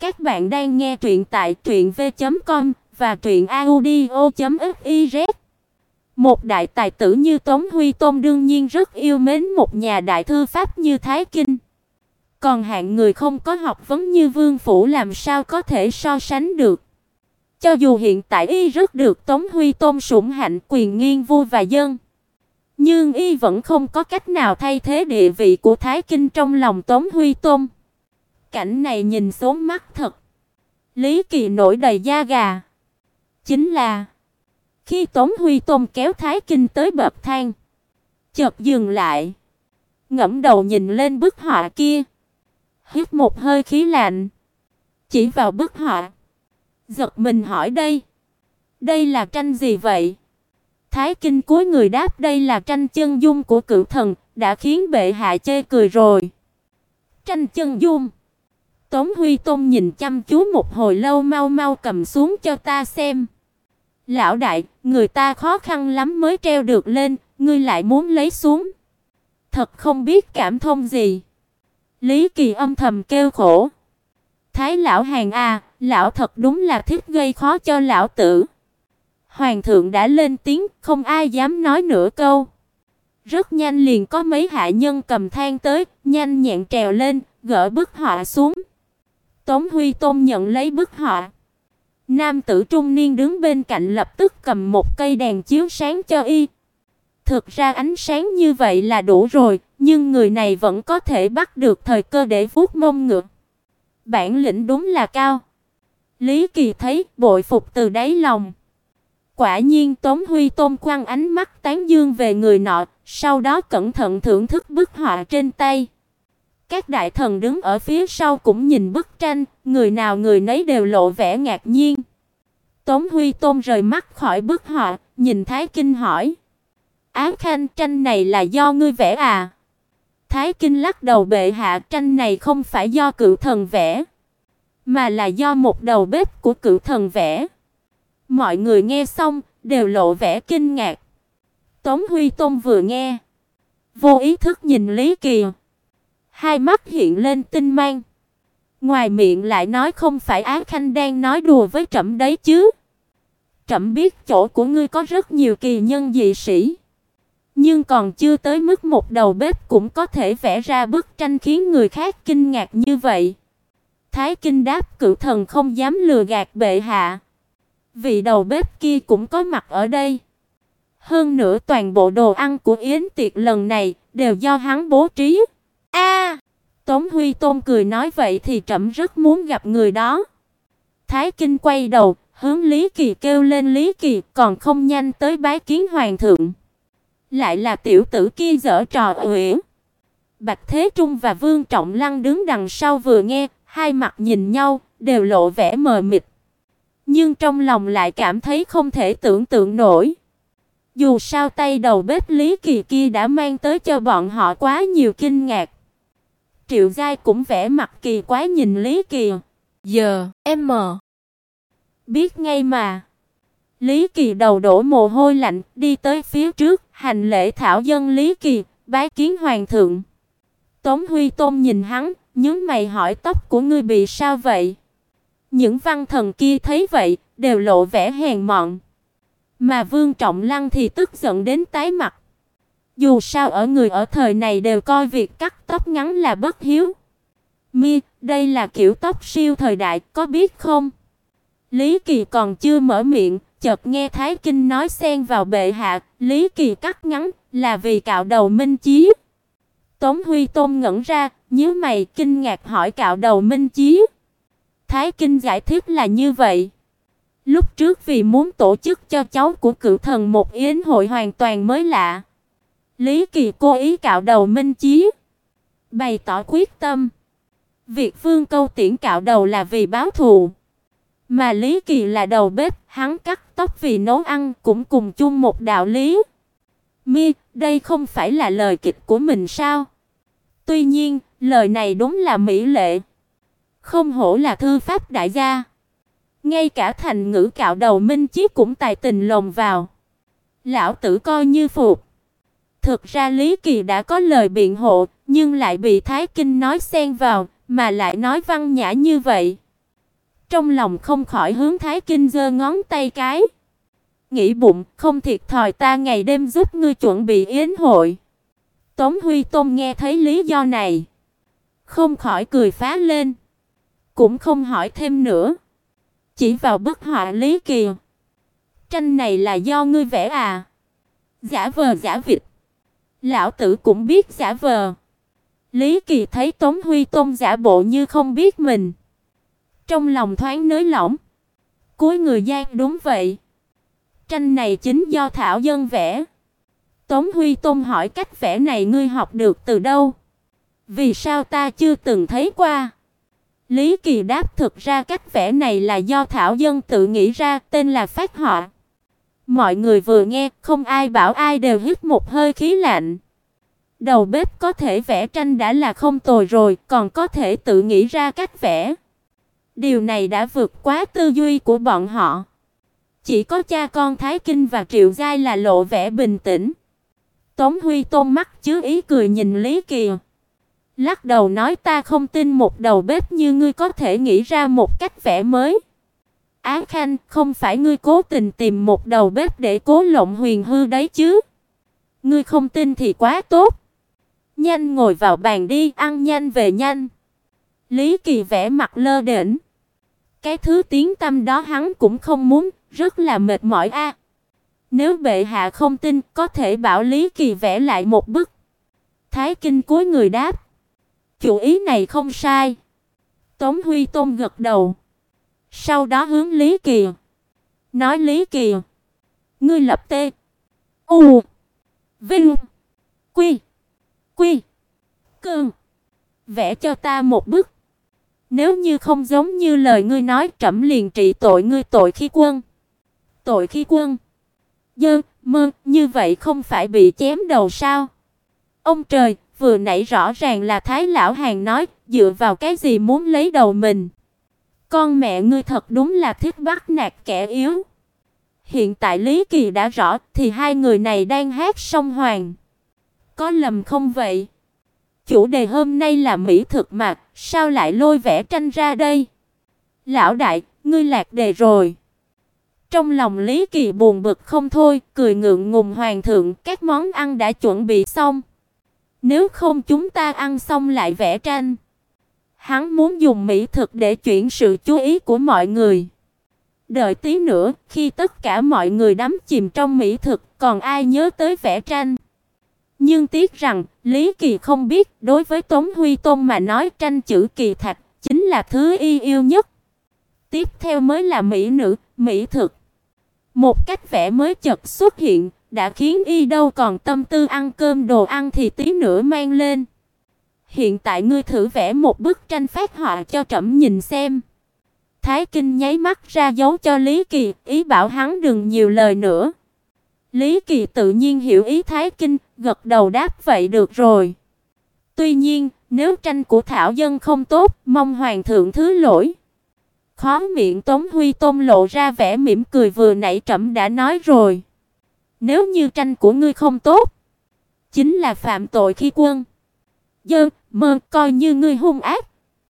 Các bạn đang nghe truyện tại truyệnv.com và truyệnaudio.fiz. Một đại tài tử như Tống Huy Tôn đương nhiên rất yêu mến một nhà đại thư pháp như Thái Kinh. Còn hạng người không có học vấn như Vương phủ làm sao có thể so sánh được. Cho dù hiện tại y rất được Tống Huy Tôn sủng hạnh quyền nghiêng vua và dân, nhưng y vẫn không có cách nào thay thế địa vị của Thái Kinh trong lòng Tống Huy Tôn. Cảnh này nhìn xuống mắt thật. Lý Kỳ nổi đầy da gà. Chính là khi Tống Huy Tôn kéo Thái Kinh tới bậc thang, chợt dừng lại, ngẩng đầu nhìn lên bức họa kia, hít một hơi khí lạnh, chỉ vào bức họa, giật mình hỏi đây, đây là tranh gì vậy? Thái Kinh cúi người đáp đây là tranh chân dung của cửu thần, đã khiến bệ hạ chê cười rồi. Tranh chân dung Tống Huy Tôn nhìn chăm chú một hồi lâu mau mau cầm xuống cho ta xem. Lão đại, người ta khó khăn lắm mới treo được lên, ngươi lại muốn lấy xuống. Thật không biết cảm thông gì. Lý Kỳ âm thầm kêu khổ. Thái lão hàng a, lão thật đúng là thích gây khó cho lão tử. Hoàng thượng đã lên tiếng, không ai dám nói nửa câu. Rất nhanh liền có mấy hạ nhân cầm thang tới, nhanh nhẹn trèo lên, gỡ bức họa xuống. Tống Huy Tôn nhận lấy bức họa. Nam tử trung niên đứng bên cạnh lập tức cầm một cây đèn chiếu sáng cho y. Thực ra ánh sáng như vậy là đủ rồi, nhưng người này vẫn có thể bắt được thời cơ để vuốt mông ngựa. Bản lĩnh đúng là cao. Lý Kỳ thấy bội phục từ đáy lòng. Quả nhiên Tống Huy Tôn quăng ánh mắt tán dương về người nọ, sau đó cẩn thận thưởng thức bức họa trên tay. Các đại thần đứng ở phía sau cũng nhìn bức tranh, người nào người nấy đều lộ vẻ ngạc nhiên. Tống Huy Tôn rời mắt khỏi bức họa, nhìn Thái Kinh hỏi: "Á Khanh, tranh này là do ngươi vẽ à?" Thái Kinh lắc đầu bệ hạ, tranh này không phải do cựu thần vẽ, mà là do một đầu bếp của cựu thần vẽ. Mọi người nghe xong đều lộ vẻ kinh ngạc. Tống Huy Tôn vừa nghe, vô ý thức nhìn Lý Kỳ hai mắt hiện lên tinh mang. Ngoài miệng lại nói không phải Á Khanh đang nói đùa với trẫm đấy chứ. Trẫm biết chỗ của ngươi có rất nhiều kỳ nhân dị sĩ, nhưng còn chưa tới mức một đầu bếp cũng có thể vẽ ra bức tranh khiến người khác kinh ngạc như vậy. Thái Kinh đáp cửu thần không dám lừa gạt bệ hạ. Vị đầu bếp kia cũng có mặt ở đây. Hơn nữa toàn bộ đồ ăn của yến tiệc lần này đều do hắn bố trí. Tống Huy Tôn cười nói vậy thì trẫm rất muốn gặp người đó. Thái Kinh quay đầu, hướng Lý Kỳ kêu lên Lý Kỳ, còn không nhanh tới bái kiến hoàng thượng. Lại là tiểu tử kia giở trò uyển. Bạch Thế Trung và Vương Trọng Lăng đứng đằng sau vừa nghe, hai mặt nhìn nhau, đều lộ vẻ mờ mịt. Nhưng trong lòng lại cảm thấy không thể tưởng tượng nổi. Dù sao tay đầu bếp Lý Kỳ kia đã mang tới cho bọn họ quá nhiều kinh ngạc. Triệu Giai cũng vẻ mặt kỳ quái nhìn Lý Kỳ. Giờ, em mờ. Biết ngay mà. Lý Kỳ đầu đổ mồ hôi lạnh, đi tới phía trước, hành lễ thảo dân Lý Kỳ, bái kiến hoàng thượng. Tống Huy Tôn nhìn hắn, nhướng mày hỏi tóc của ngươi bị sao vậy? Những văn thần kia thấy vậy, đều lộ vẻ hèn mọn. Mà Vương Trọng Lăng thì tức giận đến tái mặt. Dù sao ở người ở thời này đều coi việc cắt tóc ngắn là bất hiếu. Mi, đây là kiểu tóc siêu thời đại, có biết không? Lý Kỳ còn chưa mở miệng, chợt nghe Thái Kinh nói xen vào bệ hạ, Lý Kỳ cắt ngắn là vì cạo đầu Minh Chí. Tống Huy Tôn ngẩn ra, nhíu mày kinh ngạc hỏi cạo đầu Minh Chí. Thái Kinh giải thích là như vậy. Lúc trước vì muốn tổ chức cho cháu của cựu thần một yến hội hoàn toàn mới lạ. Lý Kỳ cố ý cạo đầu Minh Chí, bày tỏ quyết tâm. Việc Vương Câu Tiễn cạo đầu là vì báo thù, mà Lý Kỳ là đầu bếp, hắn cắt tóc vì nấu ăn cũng cùng chung một đạo lý. Mi, đây không phải là lời kịch của mình sao? Tuy nhiên, lời này đúng là mỹ lệ. Không hổ là thư pháp đại gia. Ngay cả thành ngữ cạo đầu Minh Chí cũng tài tình lồng vào. Lão tử coi như phục. Thực ra Lý Kỳ đã có lời biện hộ, nhưng lại bị Thái Kinh nói xen vào, mà lại nói văn nhã như vậy. Trong lòng không khỏi hướng Thái Kinh giơ ngón tay cái. Nghĩ bụng, không thiệt thòi ta ngày đêm giúp ngươi chuẩn bị yến hội. Tống Huy Tôn nghe thấy lý do này, không khỏi cười phá lên, cũng không hỏi thêm nữa, chỉ vào bức họa Lý Kỳ. Tranh này là do ngươi vẽ à? Giả vờ giả vịt. Lão tử cũng biết giả vờ. Lý Kỳ thấy Tống Huy Tôn giả bộ như không biết mình, trong lòng thoáng nới lỏng. Cuối người gian đúng vậy. Tranh này chính do Thảo Dân vẽ. Tống Huy Tôn hỏi cách vẽ này ngươi học được từ đâu? Vì sao ta chưa từng thấy qua? Lý Kỳ đáp thực ra cách vẽ này là do Thảo Dân tự nghĩ ra, tên là phát họa. Mọi người vừa nghe, không ai bảo ai đều hít một hơi khí lạnh. Đầu bếp có thể vẽ tranh đã là không tồi rồi, còn có thể tự nghĩ ra cách vẽ. Điều này đã vượt quá tư duy của bọn họ. Chỉ có cha con Thái Kinh và Triệu Giai là lộ vẻ bình tĩnh. Tống Huy Tôn mắt chứa ý cười nhìn Lý Kỳ. Lắc đầu nói ta không tin một đầu bếp như ngươi có thể nghĩ ra một cách vẽ mới. Á Khanh, không phải ngươi cố tình tìm một đầu bếp để cố lộng huyền hư đấy chứ? Ngươi không tin thì quá tốt. Nhanh ngồi vào bàn đi, ăn nhanh về nhanh. Lý Kỳ vẽ mặt lơ đễnh. Cái thứ tiếng tâm đó hắn cũng không muốn, rất là mệt mỏi a. Nếu bệ hạ không tin, có thể bảo Lý Kỳ vẽ lại một bức. Thái Kinh cúi người đáp, chủ ý này không sai. Tống Huy Tôn gật đầu. Sau đó hướng Lý Kỳ, nói Lý Kỳ, ngươi lập tê, u, vinh, quy, quy, cương, vẽ cho ta một bức. Nếu như không giống như lời ngươi nói, trẫm liền trị tội ngươi tội khi quân. Tội khi quân. Dơ, mơ, như vậy không phải bị chém đầu sao? Ông trời, vừa nãy rõ ràng là Thái lão hàng nói, dựa vào cái gì muốn lấy đầu mình? Con mẹ ngươi thật đúng là thích bắt nạt kẻ yếu. Hiện tại Lý Kỳ đã rõ thì hai người này đang hát song hoàng. Có lầm không vậy? Chủ đề hôm nay là mỹ thực mà, sao lại lôi vẽ tranh ra đây? Lão đại, ngươi lạc đề rồi. Trong lòng Lý Kỳ buồn bực không thôi, cười ngượng ngùng hoàng thượng, các món ăn đã chuẩn bị xong. Nếu không chúng ta ăn xong lại vẽ tranh. Hắn muốn dùng mỹ thực để chuyển sự chú ý của mọi người. Đợi tí nữa, khi tất cả mọi người đắm chìm trong mỹ thực, còn ai nhớ tới vẽ tranh? Nhưng tiếc rằng, Lý Kỳ không biết, đối với Tống Huy Tôn mà nói tranh chữ kỳ thạch chính là thứ y yêu nhất. Tiếp theo mới là mỹ nữ, mỹ thực. Một cách vẽ mới chợt xuất hiện, đã khiến y đâu còn tâm tư ăn cơm đồ ăn thì tí nữa mang lên. Hiện tại ngươi thử vẽ một bức tranh phác họa cho trẫm nhìn xem. Thái Kinh nháy mắt ra dấu cho Lý Kỳ, ý bảo hắn đừng nhiều lời nữa. Lý Kỳ tự nhiên hiểu ý Thái Kinh, gật đầu đáp vậy được rồi. Tuy nhiên, nếu tranh của Thảo dân không tốt, mong hoàng thượng thứ lỗi. Khóe miệng Tống Huy Tôn lộ ra vẻ mỉm cười vừa nãy trẫm đã nói rồi. Nếu như tranh của ngươi không tốt, chính là phạm tội khi quân. Dơ, mơ coi như ngươi hung ác,